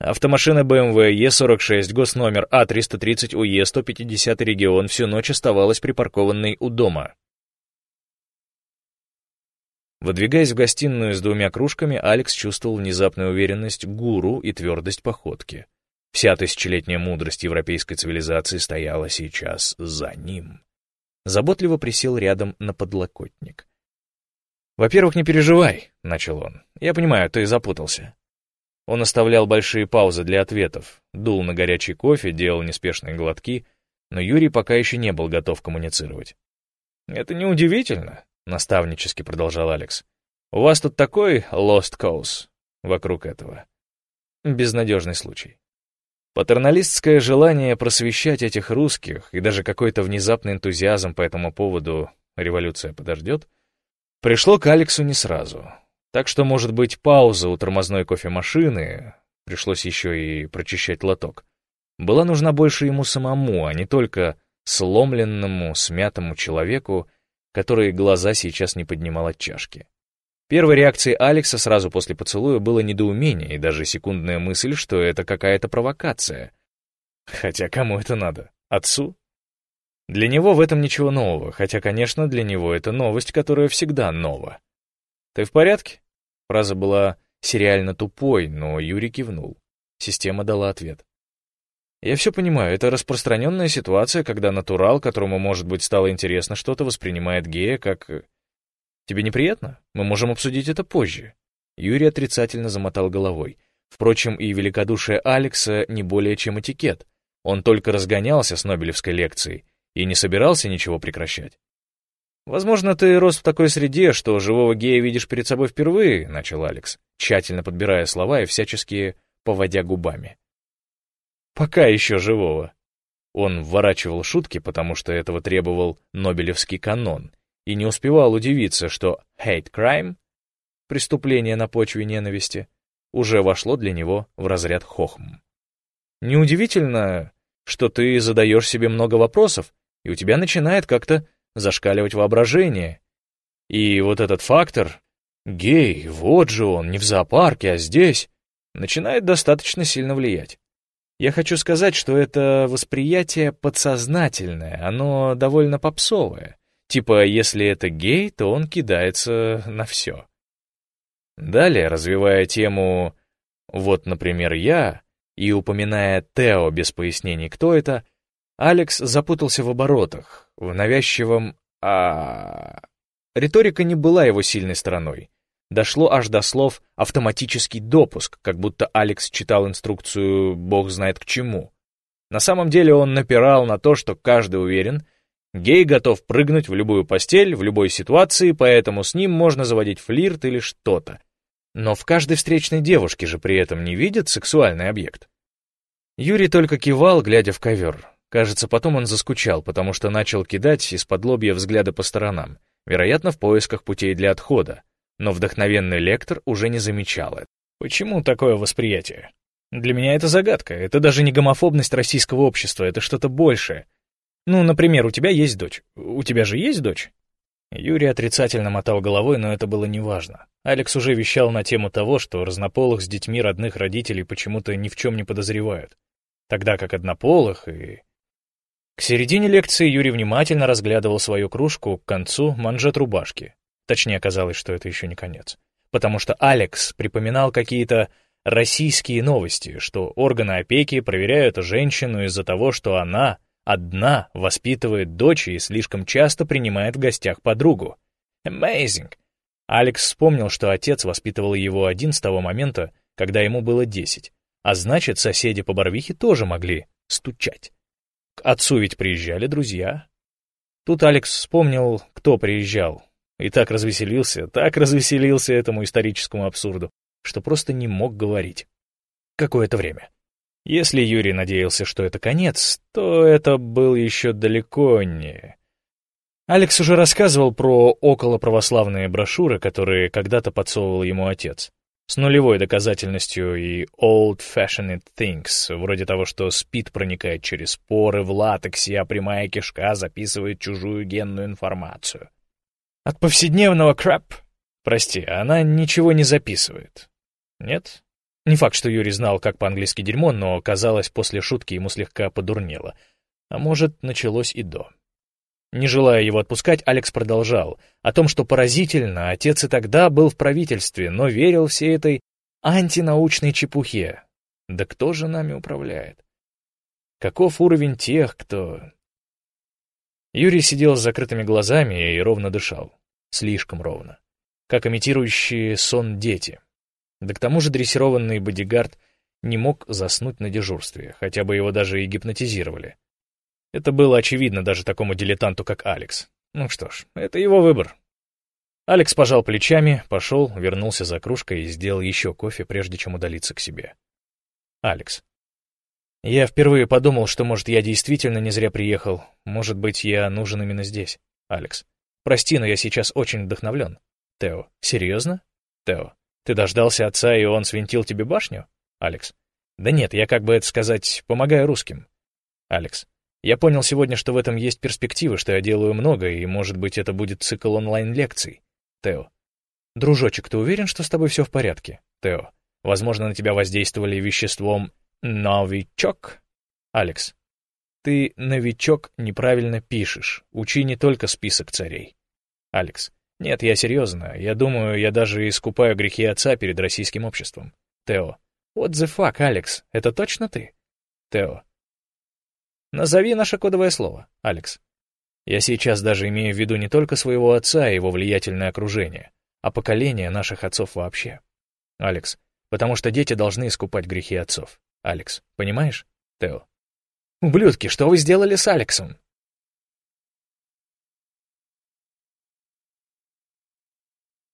Автомашина BMW Е46, госномер А330 УЕ, 150 регион, всю ночь оставалась припаркованной у дома. Выдвигаясь в гостиную с двумя кружками, Алекс чувствовал внезапную уверенность гуру и твердость походки. Вся тысячелетняя мудрость европейской цивилизации стояла сейчас за ним. Заботливо присел рядом на подлокотник. «Во-первых, не переживай», — начал он. «Я понимаю, ты запутался. Он оставлял большие паузы для ответов, дул на горячий кофе, делал неспешные глотки, но Юрий пока еще не был готов коммуницировать. «Это неудивительно», — наставнически продолжал Алекс. «У вас тут такой lost cause вокруг этого. Безнадежный случай. Патерналистское желание просвещать этих русских и даже какой-то внезапный энтузиазм по этому поводу «революция подождет» пришло к Алексу не сразу. Так что, может быть, пауза у тормозной кофемашины, пришлось еще и прочищать лоток, была нужна больше ему самому, а не только сломленному, смятому человеку, который глаза сейчас не поднимал от чашки. Первой реакцией Алекса сразу после поцелуя было недоумение и даже секундная мысль, что это какая-то провокация. Хотя кому это надо? Отцу? Для него в этом ничего нового, хотя, конечно, для него это новость, которая всегда нова. «Ты в порядке?» Фраза была сериально тупой, но Юрий кивнул. Система дала ответ. «Я все понимаю, это распространенная ситуация, когда натурал, которому, может быть, стало интересно что-то, воспринимает гея как... Э, Тебе неприятно? Мы можем обсудить это позже». Юрий отрицательно замотал головой. Впрочем, и великодушие Алекса не более чем этикет. Он только разгонялся с Нобелевской лекцией и не собирался ничего прекращать. «Возможно, ты рос в такой среде, что живого гея видишь перед собой впервые», — начал Алекс, тщательно подбирая слова и всячески поводя губами. «Пока еще живого». Он вворачивал шутки, потому что этого требовал Нобелевский канон, и не успевал удивиться, что hate crime — преступление на почве ненависти — уже вошло для него в разряд хохм. Неудивительно, что ты задаешь себе много вопросов, и у тебя начинает как-то зашкаливать воображение. И вот этот фактор, гей, вот же он, не в зоопарке, а здесь, начинает достаточно сильно влиять. Я хочу сказать, что это восприятие подсознательное, оно довольно попсовое. Типа, если это гей, то он кидается на все. Далее, развивая тему «вот, например, я», и упоминая Тео без пояснений, кто это, Алекс запутался в оборотах, в навязчивом «а...». Риторика не была его сильной стороной. Дошло аж до слов «автоматический допуск», как будто Алекс читал инструкцию «бог знает к чему». На самом деле он напирал на то, что каждый уверен, гей готов прыгнуть в любую постель, в любой ситуации, поэтому с ним можно заводить флирт или что-то. Но в каждой встречной девушке же при этом не видят сексуальный объект. Юрий только кивал, глядя в ковер. Кажется, потом он заскучал, потому что начал кидать из-под лобья взгляды по сторонам, вероятно, в поисках путей для отхода. Но вдохновенный лектор уже не замечал это. Почему такое восприятие? Для меня это загадка. Это даже не гомофобность российского общества, это что-то большее. Ну, например, у тебя есть дочь. У тебя же есть дочь? Юрий отрицательно мотал головой, но это было неважно. Алекс уже вещал на тему того, что разнополых с детьми родных родителей почему-то ни в чем не подозревают. Тогда как однополых и к середине лекции Юрий внимательно разглядывал свою кружку, к концу — манжет рубашки. Точнее, оказалось, что это еще не конец. Потому что Алекс припоминал какие-то российские новости, что органы опеки проверяют женщину из-за того, что она одна воспитывает дочь и слишком часто принимает в гостях подругу. Amazing! Алекс вспомнил, что отец воспитывал его один с того момента, когда ему было десять, а значит, соседи по Барвихе тоже могли стучать. К отцу ведь приезжали друзья. Тут Алекс вспомнил, кто приезжал, и так развеселился, так развеселился этому историческому абсурду, что просто не мог говорить. Какое-то время. Если Юрий надеялся, что это конец, то это был еще далеко не... Алекс уже рассказывал про околоправославные брошюры, которые когда-то подсовывал ему отец с нулевой доказательностью и old-fashioned things, вроде того, что спид проникает через поры в латексе, а прямая кишка записывает чужую генную информацию. От повседневного crap, прости, она ничего не записывает. Нет? Не факт, что Юрий знал, как по-английски дерьмо, но, казалось, после шутки ему слегка подурнело. А может, началось и до. Не желая его отпускать, Алекс продолжал. О том, что поразительно, отец и тогда был в правительстве, но верил всей этой антинаучной чепухе. Да кто же нами управляет? Каков уровень тех, кто... Юрий сидел с закрытыми глазами и ровно дышал. Слишком ровно. Как имитирующие сон дети. Да к тому же дрессированный бодигард не мог заснуть на дежурстве, хотя бы его даже и гипнотизировали. Это было очевидно даже такому дилетанту, как Алекс. Ну что ж, это его выбор. Алекс пожал плечами, пошел, вернулся за кружкой и сделал еще кофе, прежде чем удалиться к себе. Алекс. Я впервые подумал, что, может, я действительно не зря приехал. Может быть, я нужен именно здесь. Алекс. Прости, но я сейчас очень вдохновлен. Тео. Серьезно? Тео. Ты дождался отца, и он свинтил тебе башню? Алекс. Да нет, я, как бы это сказать, помогаю русским. Алекс. Я понял сегодня, что в этом есть перспективы, что я делаю много, и, может быть, это будет цикл онлайн-лекций. Тео. Дружочек, ты уверен, что с тобой все в порядке? Тео. Возможно, на тебя воздействовали веществом «новичок»? Алекс. Ты, новичок, неправильно пишешь. Учи не только список царей. Алекс. Нет, я серьезно. Я думаю, я даже искупаю грехи отца перед российским обществом. Тео. What the fuck, Алекс? Это точно ты? Тео. Назови наше кодовое слово, Алекс. Я сейчас даже имею в виду не только своего отца и его влиятельное окружение, а поколение наших отцов вообще. Алекс. Потому что дети должны искупать грехи отцов. Алекс. Понимаешь? Тео. Ублюдки, что вы сделали с Алексом?